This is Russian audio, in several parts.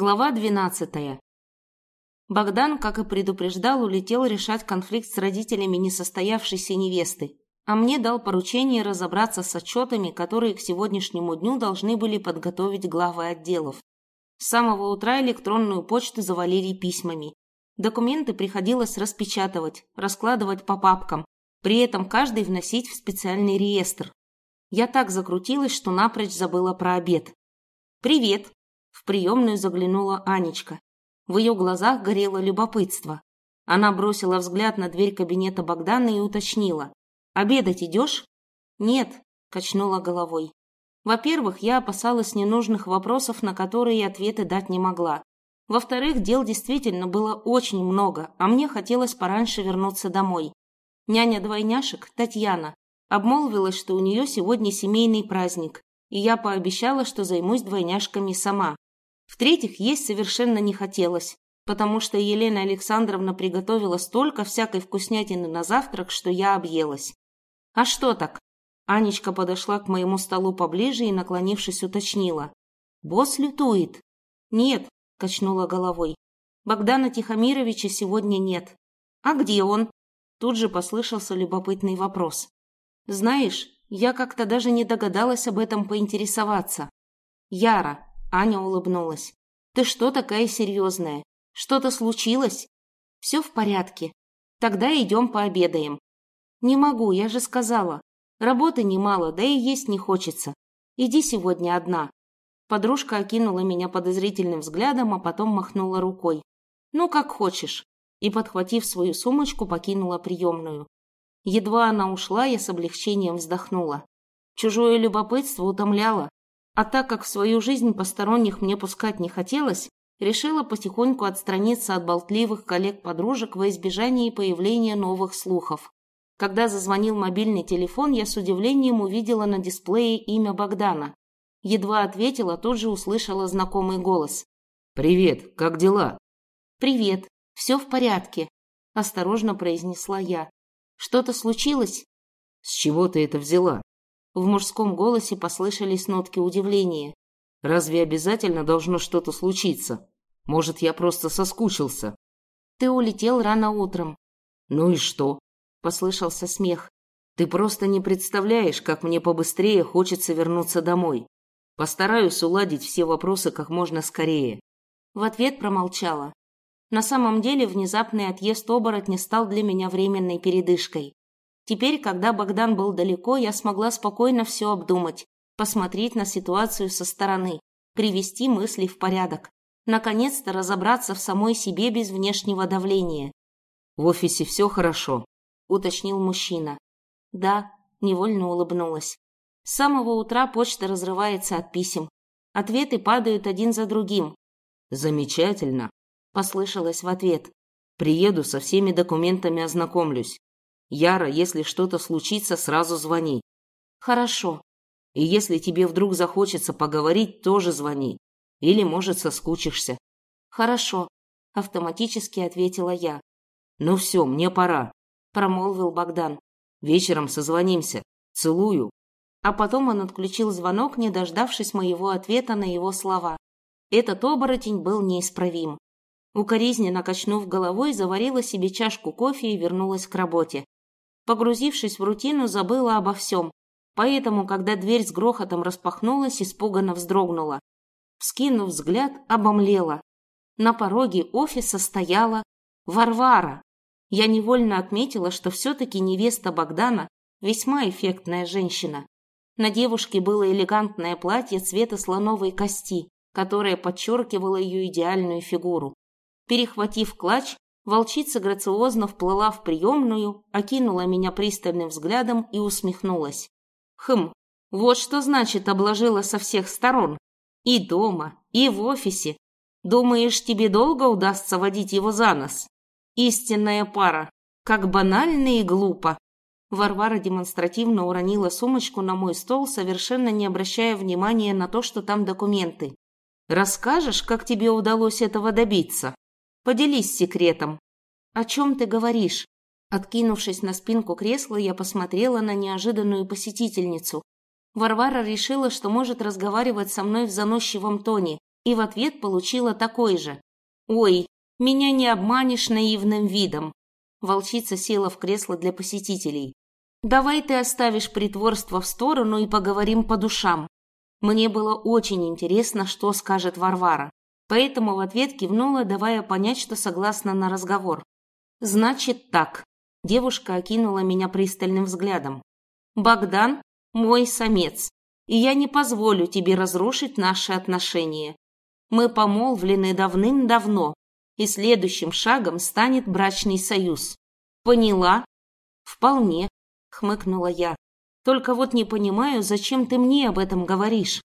Глава 12. Богдан, как и предупреждал, улетел решать конфликт с родителями несостоявшейся невесты, а мне дал поручение разобраться с отчетами, которые к сегодняшнему дню должны были подготовить главы отделов. С самого утра электронную почту завалили письмами. Документы приходилось распечатывать, раскладывать по папкам, при этом каждый вносить в специальный реестр. Я так закрутилась, что напрочь забыла про обед. «Привет!» В приемную заглянула Анечка. В ее глазах горело любопытство. Она бросила взгляд на дверь кабинета Богдана и уточнила. «Обедать идешь?» «Нет», – качнула головой. Во-первых, я опасалась ненужных вопросов, на которые ответы дать не могла. Во-вторых, дел действительно было очень много, а мне хотелось пораньше вернуться домой. Няня двойняшек, Татьяна, обмолвилась, что у нее сегодня семейный праздник, и я пообещала, что займусь двойняшками сама. В-третьих, есть совершенно не хотелось, потому что Елена Александровна приготовила столько всякой вкуснятины на завтрак, что я объелась. «А что так?» Анечка подошла к моему столу поближе и, наклонившись, уточнила. «Босс лютует?» «Нет», – качнула головой. «Богдана Тихомировича сегодня нет». «А где он?» Тут же послышался любопытный вопрос. «Знаешь, я как-то даже не догадалась об этом поинтересоваться». «Яра, Аня улыбнулась. «Ты что такая серьезная? Что-то случилось?» «Все в порядке. Тогда идем пообедаем». «Не могу, я же сказала. Работы немало, да и есть не хочется. Иди сегодня одна». Подружка окинула меня подозрительным взглядом, а потом махнула рукой. «Ну, как хочешь». И, подхватив свою сумочку, покинула приемную. Едва она ушла, я с облегчением вздохнула. Чужое любопытство утомляло, а так как в свою жизнь посторонних мне пускать не хотелось, решила потихоньку отстраниться от болтливых коллег-подружек во избежание появления новых слухов. Когда зазвонил мобильный телефон, я с удивлением увидела на дисплее имя Богдана. Едва ответила, тут же услышала знакомый голос. «Привет, как дела?» «Привет, все в порядке», – осторожно произнесла я. «Что-то случилось?» «С чего ты это взяла?» В мужском голосе послышались нотки удивления. «Разве обязательно должно что-то случиться? Может, я просто соскучился?» «Ты улетел рано утром». «Ну и что?» – послышался смех. «Ты просто не представляешь, как мне побыстрее хочется вернуться домой. Постараюсь уладить все вопросы как можно скорее». В ответ промолчала. На самом деле внезапный отъезд оборотня стал для меня временной передышкой. Теперь, когда Богдан был далеко, я смогла спокойно все обдумать, посмотреть на ситуацию со стороны, привести мысли в порядок, наконец-то разобраться в самой себе без внешнего давления. «В офисе все хорошо», – уточнил мужчина. «Да», – невольно улыбнулась. С самого утра почта разрывается от писем. Ответы падают один за другим. «Замечательно», – послышалось в ответ. «Приеду, со всеми документами ознакомлюсь. Яра, если что-то случится, сразу звони. Хорошо. И если тебе вдруг захочется поговорить, тоже звони. Или, может, соскучишься. Хорошо, автоматически ответила я. Ну все, мне пора, промолвил Богдан. Вечером созвонимся. Целую. А потом он отключил звонок, не дождавшись моего ответа на его слова. Этот оборотень был неисправим. Укоризненно качнув головой, заварила себе чашку кофе и вернулась к работе. Погрузившись в рутину, забыла обо всем. Поэтому, когда дверь с грохотом распахнулась, испуганно вздрогнула. Вскинув взгляд, обомлела. На пороге офиса стояла Варвара. Я невольно отметила, что все-таки невеста Богдана весьма эффектная женщина. На девушке было элегантное платье цвета слоновой кости, которое подчеркивало ее идеальную фигуру. Перехватив клатч, Волчица грациозно вплыла в приемную, окинула меня пристальным взглядом и усмехнулась. Хм, вот что значит обложила со всех сторон. И дома, и в офисе. Думаешь, тебе долго удастся водить его за нос? Истинная пара. Как банально и глупо. Варвара демонстративно уронила сумочку на мой стол, совершенно не обращая внимания на то, что там документы. «Расскажешь, как тебе удалось этого добиться?» Поделись секретом. О чем ты говоришь? Откинувшись на спинку кресла, я посмотрела на неожиданную посетительницу. Варвара решила, что может разговаривать со мной в заносчивом тоне, и в ответ получила такой же. «Ой, меня не обманешь наивным видом». Волчица села в кресло для посетителей. «Давай ты оставишь притворство в сторону и поговорим по душам». Мне было очень интересно, что скажет Варвара, поэтому в ответ кивнула, давая понять, что согласна на разговор. «Значит так». Девушка окинула меня пристальным взглядом. «Богдан – мой самец, и я не позволю тебе разрушить наши отношения. Мы помолвлены давным-давно, и следующим шагом станет брачный союз. Поняла? Вполне, хмыкнула я. Только вот не понимаю, зачем ты мне об этом говоришь.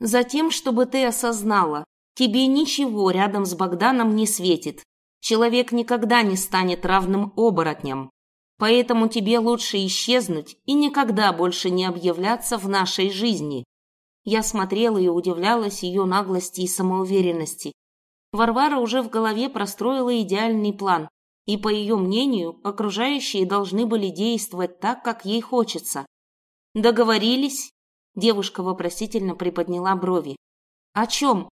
Затем, чтобы ты осознала, тебе ничего рядом с Богданом не светит. Человек никогда не станет равным оборотням. Поэтому тебе лучше исчезнуть и никогда больше не объявляться в нашей жизни. Я смотрела и удивлялась ее наглости и самоуверенности. Варвара уже в голове простроила идеальный план, и, по ее мнению, окружающие должны были действовать так, как ей хочется. «Договорились?» Девушка вопросительно приподняла брови. «О чем?»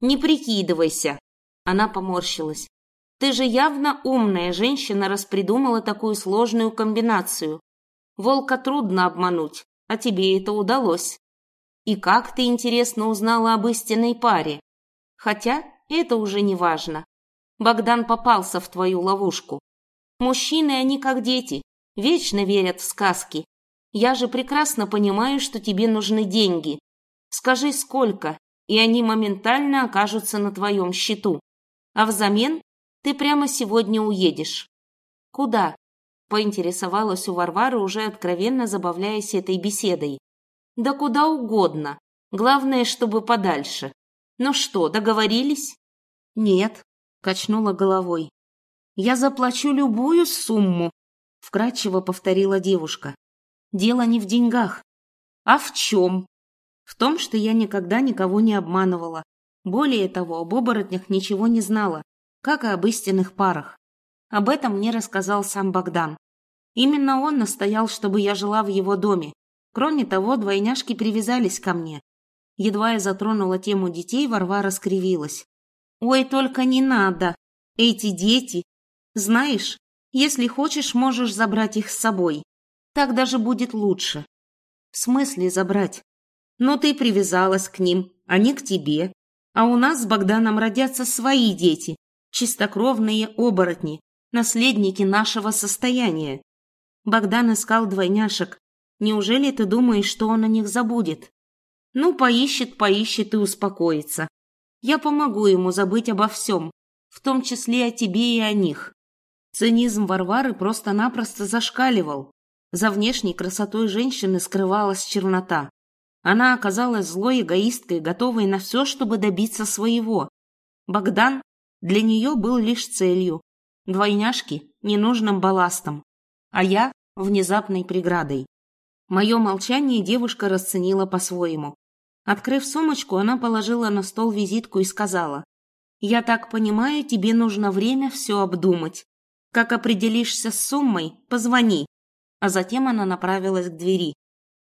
«Не прикидывайся!» Она поморщилась. «Ты же явно умная женщина распридумала такую сложную комбинацию. Волка трудно обмануть, а тебе это удалось. И как ты, интересно, узнала об истинной паре? Хотя это уже не важно. Богдан попался в твою ловушку. Мужчины, они как дети, вечно верят в сказки. Я же прекрасно понимаю, что тебе нужны деньги. Скажи, сколько, и они моментально окажутся на твоем счету. А взамен ты прямо сегодня уедешь. Куда? Поинтересовалась у Варвары, уже откровенно забавляясь этой беседой. Да куда угодно. Главное, чтобы подальше. Ну что, договорились? Нет, качнула головой. Я заплачу любую сумму, вкратчиво повторила девушка. Дело не в деньгах. А в чем? В том, что я никогда никого не обманывала. Более того, об оборотнях ничего не знала, как и об истинных парах. Об этом мне рассказал сам Богдан. Именно он настоял, чтобы я жила в его доме, Кроме того, двойняшки привязались ко мне. Едва я затронула тему детей, Варвара скривилась. «Ой, только не надо! Эти дети! Знаешь, если хочешь, можешь забрать их с собой. Так даже будет лучше». «В смысле забрать? Но ты привязалась к ним, а не к тебе. А у нас с Богданом родятся свои дети, чистокровные оборотни, наследники нашего состояния». Богдан искал двойняшек, Неужели ты думаешь, что он о них забудет? Ну, поищет, поищет и успокоится. Я помогу ему забыть обо всем, в том числе о тебе и о них. Цинизм Варвары просто-напросто зашкаливал. За внешней красотой женщины скрывалась чернота. Она оказалась злой эгоисткой, готовой на все, чтобы добиться своего. Богдан для нее был лишь целью, двойняшки – ненужным балластом, а я – внезапной преградой. Мое молчание девушка расценила по-своему. Открыв сумочку, она положила на стол визитку и сказала. «Я так понимаю, тебе нужно время все обдумать. Как определишься с суммой, позвони». А затем она направилась к двери.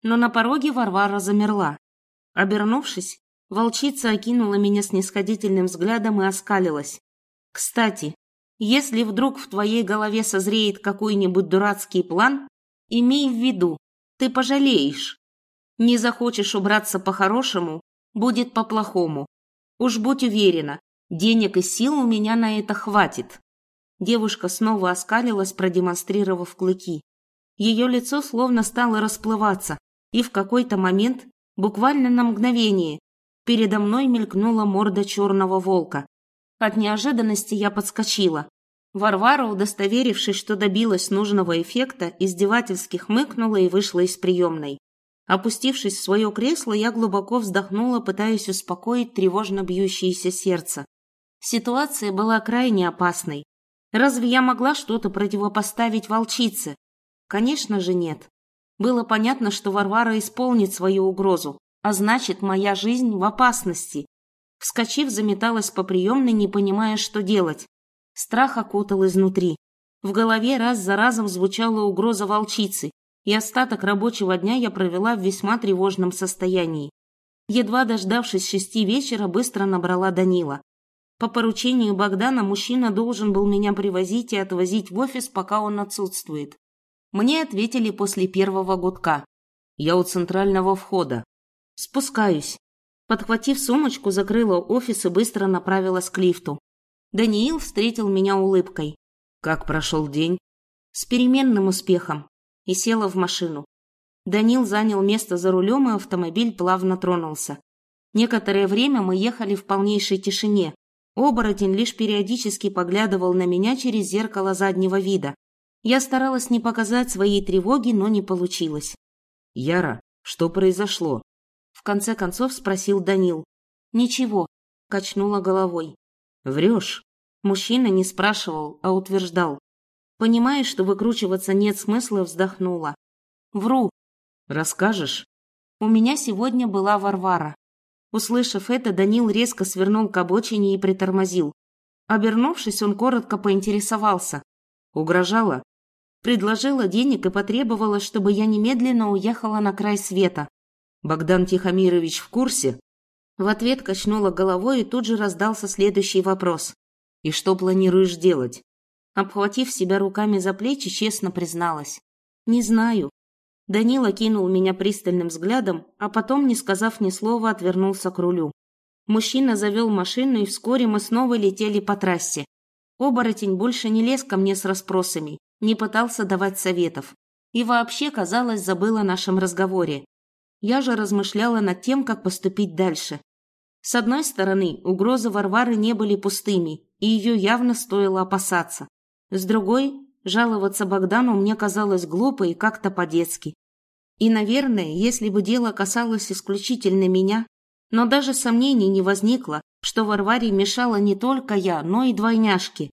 Но на пороге Варвара замерла. Обернувшись, волчица окинула меня снисходительным взглядом и оскалилась. «Кстати, если вдруг в твоей голове созреет какой-нибудь дурацкий план, имей в виду, ты пожалеешь. Не захочешь убраться по-хорошему, будет по-плохому. Уж будь уверена, денег и сил у меня на это хватит. Девушка снова оскалилась, продемонстрировав клыки. Ее лицо словно стало расплываться, и в какой-то момент, буквально на мгновение, передо мной мелькнула морда черного волка. От неожиданности я подскочила. Варвара, удостоверившись, что добилась нужного эффекта, издевательски хмыкнула и вышла из приемной. Опустившись в свое кресло, я глубоко вздохнула, пытаясь успокоить тревожно бьющееся сердце. Ситуация была крайне опасной. Разве я могла что-то противопоставить волчице? Конечно же нет. Было понятно, что Варвара исполнит свою угрозу, а значит, моя жизнь в опасности. Вскочив, заметалась по приемной, не понимая, что делать. Страх окутал изнутри. В голове раз за разом звучала угроза волчицы, и остаток рабочего дня я провела в весьма тревожном состоянии. Едва дождавшись шести вечера, быстро набрала Данила. По поручению Богдана мужчина должен был меня привозить и отвозить в офис, пока он отсутствует. Мне ответили после первого гудка. Я у центрального входа. Спускаюсь. Подхватив сумочку, закрыла офис и быстро направилась к лифту. Даниил встретил меня улыбкой. Как прошел день? С переменным успехом. И села в машину. Данил занял место за рулем, и автомобиль плавно тронулся. Некоторое время мы ехали в полнейшей тишине. Оборотень лишь периодически поглядывал на меня через зеркало заднего вида. Я старалась не показать своей тревоги, но не получилось. «Яра, что произошло?» В конце концов спросил Данил. «Ничего», – качнула головой. «Врешь?» Мужчина не спрашивал, а утверждал. Понимая, что выкручиваться нет смысла, вздохнула. «Вру». «Расскажешь?» «У меня сегодня была Варвара». Услышав это, Данил резко свернул к обочине и притормозил. Обернувшись, он коротко поинтересовался. «Угрожала?» Предложила денег и потребовала, чтобы я немедленно уехала на край света. Богдан Тихомирович в курсе? В ответ качнула головой и тут же раздался следующий вопрос. И что планируешь делать? Обхватив себя руками за плечи, честно призналась. Не знаю. Данила кинул меня пристальным взглядом, а потом, не сказав ни слова, отвернулся к рулю. Мужчина завел машину, и вскоре мы снова летели по трассе. Оборотень больше не лез ко мне с расспросами, не пытался давать советов. И вообще, казалось, забыл о нашем разговоре. Я же размышляла над тем, как поступить дальше. С одной стороны, угрозы Варвары не были пустыми, и ее явно стоило опасаться. С другой, жаловаться Богдану мне казалось глупо и как-то по-детски. И, наверное, если бы дело касалось исключительно меня, но даже сомнений не возникло, что Варваре мешала не только я, но и двойняшки.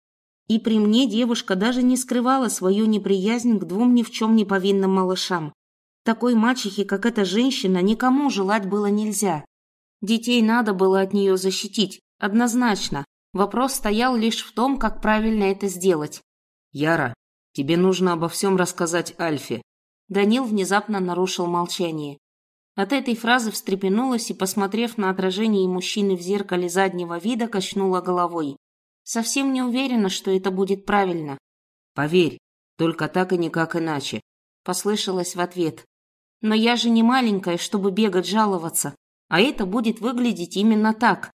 И при мне девушка даже не скрывала свою неприязнь к двум ни в чем не повинным малышам. Такой мачехи, как эта женщина, никому желать было нельзя. Детей надо было от нее защитить, однозначно. Вопрос стоял лишь в том, как правильно это сделать. «Яра, тебе нужно обо всем рассказать Альфе». Данил внезапно нарушил молчание. От этой фразы встрепенулась и, посмотрев на отражение мужчины в зеркале заднего вида, качнула головой. Совсем не уверена, что это будет правильно. «Поверь, только так и никак иначе», — послышалось в ответ. Но я же не маленькая, чтобы бегать жаловаться. А это будет выглядеть именно так.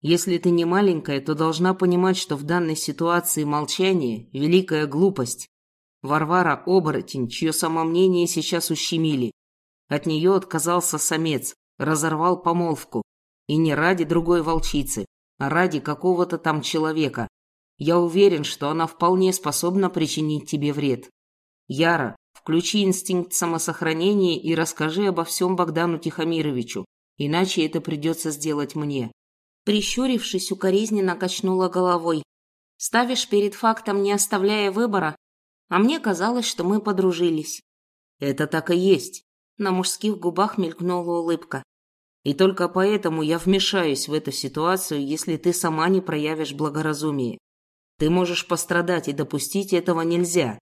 Если ты не маленькая, то должна понимать, что в данной ситуации молчание – великая глупость. Варвара – оборотень, чье самомнение сейчас ущемили. От нее отказался самец, разорвал помолвку. И не ради другой волчицы, ради какого-то там человека. Я уверен, что она вполне способна причинить тебе вред. Яра, Включи инстинкт самосохранения и расскажи обо всем Богдану Тихомировичу, иначе это придется сделать мне». Прищурившись, укоризненно качнула головой. «Ставишь перед фактом, не оставляя выбора? А мне казалось, что мы подружились». «Это так и есть». На мужских губах мелькнула улыбка. «И только поэтому я вмешаюсь в эту ситуацию, если ты сама не проявишь благоразумие. Ты можешь пострадать, и допустить этого нельзя.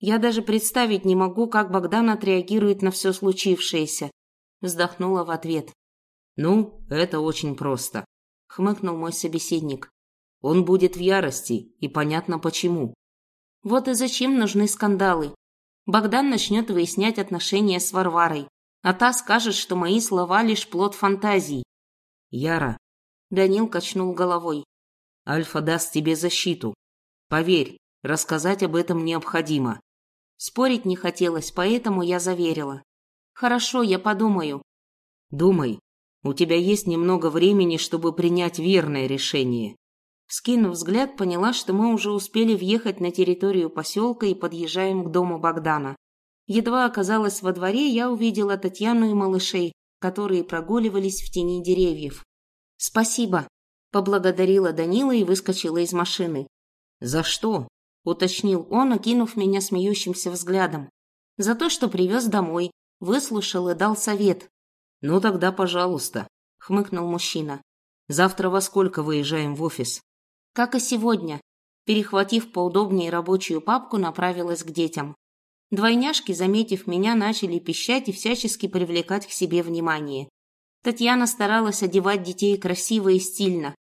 Я даже представить не могу, как Богдан отреагирует на все случившееся. Вздохнула в ответ. Ну, это очень просто, хмыкнул мой собеседник. Он будет в ярости, и понятно почему. Вот и зачем нужны скандалы. Богдан начнет выяснять отношения с Варварой, а та скажет, что мои слова лишь плод фантазий. Яра. Данил качнул головой. Альфа даст тебе защиту. Поверь, рассказать об этом необходимо. Спорить не хотелось, поэтому я заверила. «Хорошо, я подумаю». «Думай. У тебя есть немного времени, чтобы принять верное решение». Скинув взгляд, поняла, что мы уже успели въехать на территорию поселка и подъезжаем к дому Богдана. Едва оказалась во дворе, я увидела Татьяну и малышей, которые прогуливались в тени деревьев. «Спасибо», – поблагодарила Данила и выскочила из машины. «За что?» уточнил он, окинув меня смеющимся взглядом. За то, что привез домой, выслушал и дал совет. Ну тогда, пожалуйста, хмыкнул мужчина. Завтра во сколько выезжаем в офис? Как и сегодня. Перехватив поудобнее рабочую папку, направилась к детям. Двойняшки, заметив меня, начали пищать и всячески привлекать к себе внимание. Татьяна старалась одевать детей красиво и стильно.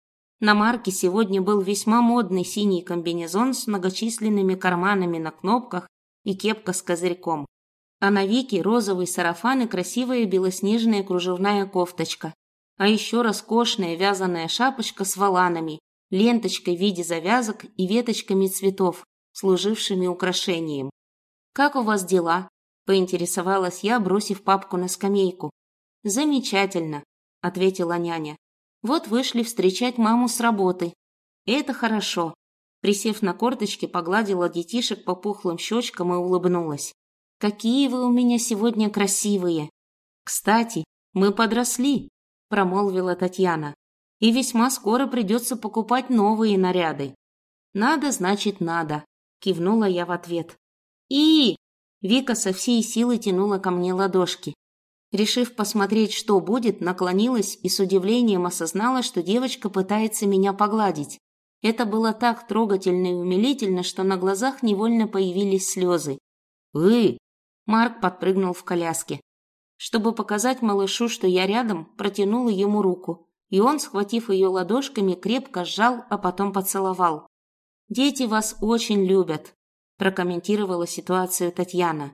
На Марке сегодня был весьма модный синий комбинезон с многочисленными карманами на кнопках и кепка с козырьком. А на Вике розовый сарафан и красивая белоснежная кружевная кофточка. А еще роскошная вязаная шапочка с воланами, ленточкой в виде завязок и веточками цветов, служившими украшением. «Как у вас дела?» – поинтересовалась я, бросив папку на скамейку. «Замечательно», – ответила няня. «Вот вышли встречать маму с работы. Это хорошо». Присев на корточки, погладила детишек по пухлым щечкам и улыбнулась. «Какие вы у меня сегодня красивые!» «Кстати, мы подросли», – промолвила Татьяна. «И весьма скоро придется покупать новые наряды». «Надо, значит, надо», – кивнула я в ответ. «И!» Вика со всей силы тянула ко мне ладошки. Решив посмотреть, что будет, наклонилась и с удивлением осознала, что девочка пытается меня погладить. Это было так трогательно и умилительно, что на глазах невольно появились слезы. «Вы!» Марк подпрыгнул в коляске. Чтобы показать малышу, что я рядом, протянула ему руку, и он, схватив ее ладошками, крепко сжал, а потом поцеловал. «Дети вас очень любят», прокомментировала ситуацию Татьяна.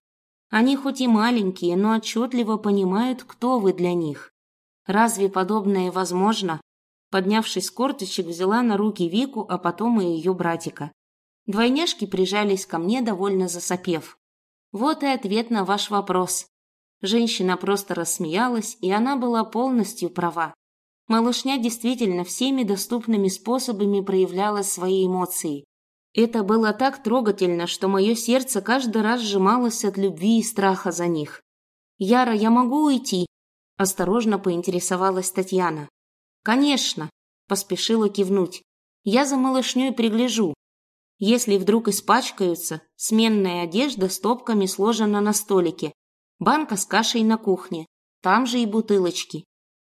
Они хоть и маленькие, но отчетливо понимают, кто вы для них. Разве подобное возможно? Поднявшись с корточек, взяла на руки Вику, а потом и ее братика. Двойняшки прижались ко мне, довольно засопев. Вот и ответ на ваш вопрос. Женщина просто рассмеялась, и она была полностью права. Малышня действительно всеми доступными способами проявляла свои эмоции. Это было так трогательно, что мое сердце каждый раз сжималось от любви и страха за них. «Яра, я могу уйти?» – осторожно поинтересовалась Татьяна. «Конечно», – поспешила кивнуть. «Я за малышней пригляжу. Если вдруг испачкаются, сменная одежда стопками сложена на столике, банка с кашей на кухне, там же и бутылочки.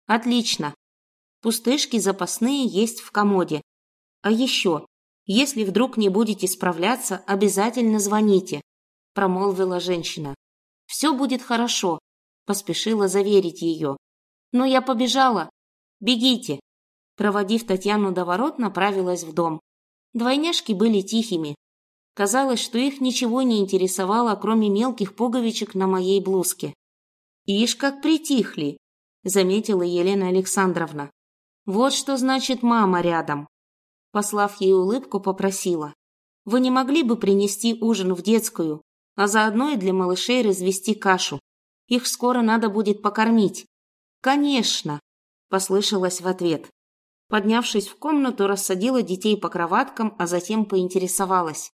Отлично. Пустышки запасные есть в комоде. А еще если вдруг не будете справляться, обязательно звоните», – промолвила женщина. «Все будет хорошо», – поспешила заверить ее. «Но я побежала. Бегите». Проводив Татьяну до ворот, направилась в дом. Двойняшки были тихими. Казалось, что их ничего не интересовало, кроме мелких пуговичек на моей блузке. «Ишь, как притихли!» – заметила Елена Александровна. «Вот что значит мама рядом. Послав ей улыбку, попросила. «Вы не могли бы принести ужин в детскую, а заодно и для малышей развести кашу? Их скоро надо будет покормить». «Конечно!» – послышалось в ответ. Поднявшись в комнату, рассадила детей по кроваткам, а затем поинтересовалась.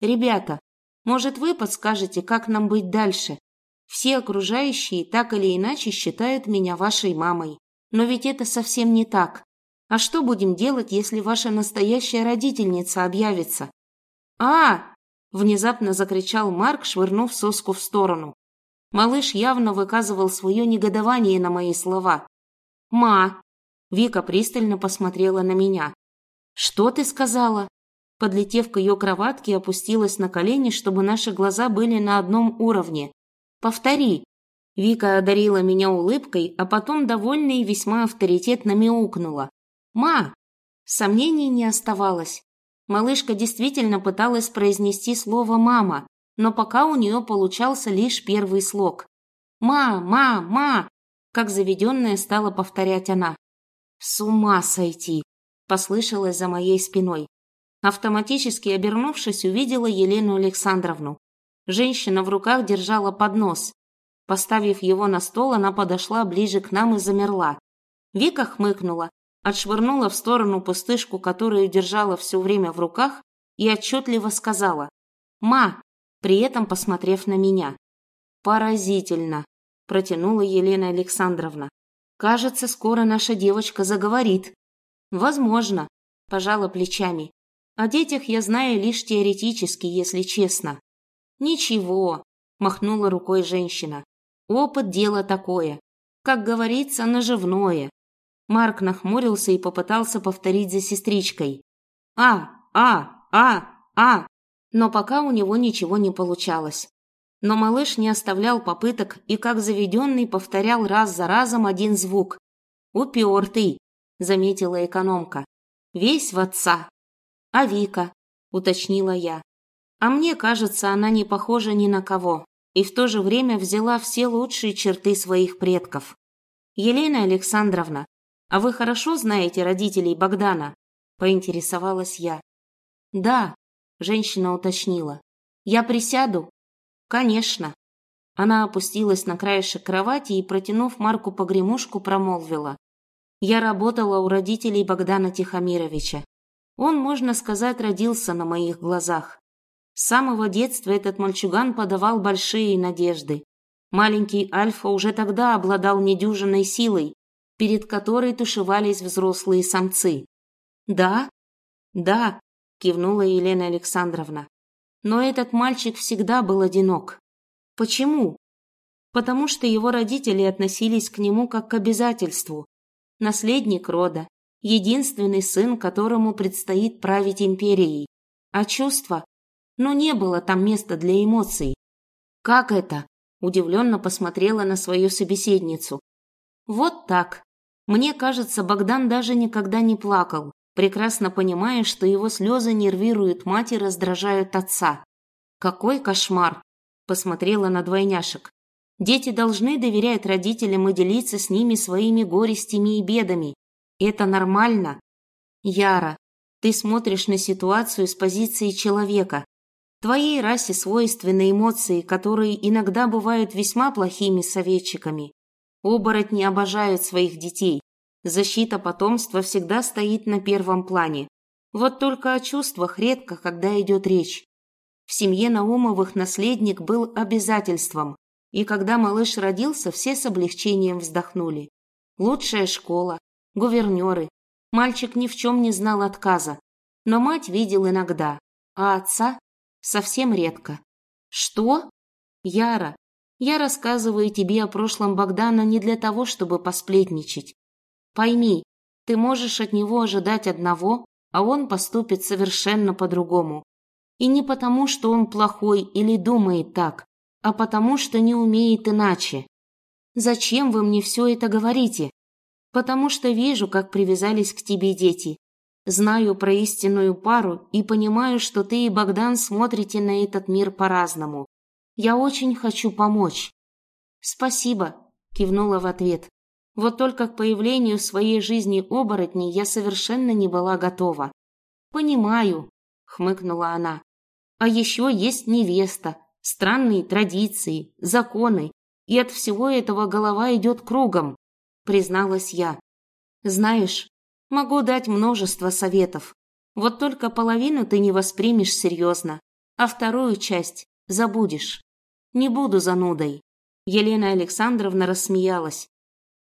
«Ребята, может, вы подскажете, как нам быть дальше? Все окружающие так или иначе считают меня вашей мамой. Но ведь это совсем не так. А что будем делать, если ваша настоящая родительница объявится? А! внезапно закричал Марк, швырнув соску в сторону. Малыш явно выказывал свое негодование на мои слова. Ма, Вика пристально посмотрела на меня. Что ты сказала? Подлетев к ее кроватке, опустилась на колени, чтобы наши глаза были на одном уровне. Повтори. Вика одарила меня улыбкой, а потом довольно и весьма авторитетно мяукнула. «Ма!» Сомнений не оставалось. Малышка действительно пыталась произнести слово «мама», но пока у нее получался лишь первый слог. «Ма! Ма! Ма!» Как заведенная стала повторять она. «С ума сойти!» Послышалось за моей спиной. Автоматически обернувшись, увидела Елену Александровну. Женщина в руках держала поднос. Поставив его на стол, она подошла ближе к нам и замерла. Вика хмыкнула, отшвырнула в сторону пустышку, которую держала все время в руках, и отчетливо сказала «Ма!», при этом посмотрев на меня. «Поразительно!» – протянула Елена Александровна. «Кажется, скоро наша девочка заговорит». «Возможно», – пожала плечами. «О детях я знаю лишь теоретически, если честно». «Ничего», – махнула рукой женщина. «Опыт – дело такое. Как говорится, наживное. Марк нахмурился и попытался повторить за сестричкой. «А, а, а, а!» Но пока у него ничего не получалось. Но малыш не оставлял попыток и, как заведенный, повторял раз за разом один звук, Упертый, заметила экономка. Весь в отца. А Вика, уточнила я. А мне кажется, она не похожа ни на кого и в то же время взяла все лучшие черты своих предков. Елена Александровна, а вы хорошо знаете родителей Богдана? поинтересовалась я. Да, женщина уточнила. Я присяду? Конечно. Она опустилась на краешек кровати и, протянув Марку погремушку, промолвила. Я работала у родителей Богдана Тихомировича. Он, можно сказать, родился на моих глазах. С самого детства этот мальчуган подавал большие надежды. Маленький Альфа уже тогда обладал недюжинной силой, перед которой тушевались взрослые самцы. «Да? Да», – кивнула Елена Александровна. «Но этот мальчик всегда был одинок. Почему? Потому что его родители относились к нему как к обязательству. Наследник рода, единственный сын, которому предстоит править империей. А чувства? Но не было там места для эмоций. Как это? Удивленно посмотрела на свою собеседницу. Вот так. Мне кажется, Богдан даже никогда не плакал, прекрасно понимая, что его слезы нервируют мать и раздражают отца. Какой кошмар! Посмотрела на двойняшек. Дети должны доверять родителям и делиться с ними своими горестями и бедами. Это нормально. Яра, ты смотришь на ситуацию с позиции человека. Твоей расе свойственны эмоции, которые иногда бывают весьма плохими советчиками. Оборотни обожают своих детей. Защита потомства всегда стоит на первом плане. Вот только о чувствах редко, когда идет речь. В семье Наумовых наследник был обязательством, и когда малыш родился, все с облегчением вздохнули. Лучшая школа, гувернеры. Мальчик ни в чем не знал отказа, но мать видел иногда, а отца совсем редко. Что? Яра, я рассказываю тебе о прошлом Богдана не для того, чтобы посплетничать. Пойми, ты можешь от него ожидать одного, а он поступит совершенно по-другому. И не потому, что он плохой или думает так, а потому, что не умеет иначе. Зачем вы мне все это говорите? Потому что вижу, как привязались к тебе дети. Знаю про истинную пару и понимаю, что ты и Богдан смотрите на этот мир по-разному. Я очень хочу помочь. Спасибо, кивнула в ответ. Вот только к появлению в своей жизни оборотней я совершенно не была готова. Понимаю, хмыкнула она. А еще есть невеста, странные традиции, законы, и от всего этого голова идет кругом, призналась я. Знаешь, могу дать множество советов. Вот только половину ты не воспримешь серьезно, а вторую часть забудешь. Не буду занудой. Елена Александровна рассмеялась.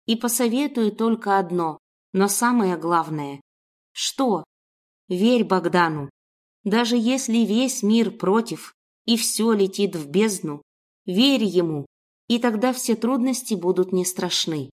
И посоветую только одно, но самое главное. Что? Верь Богдану. Даже если весь мир против и все летит в бездну, верь ему, и тогда все трудности будут не страшны.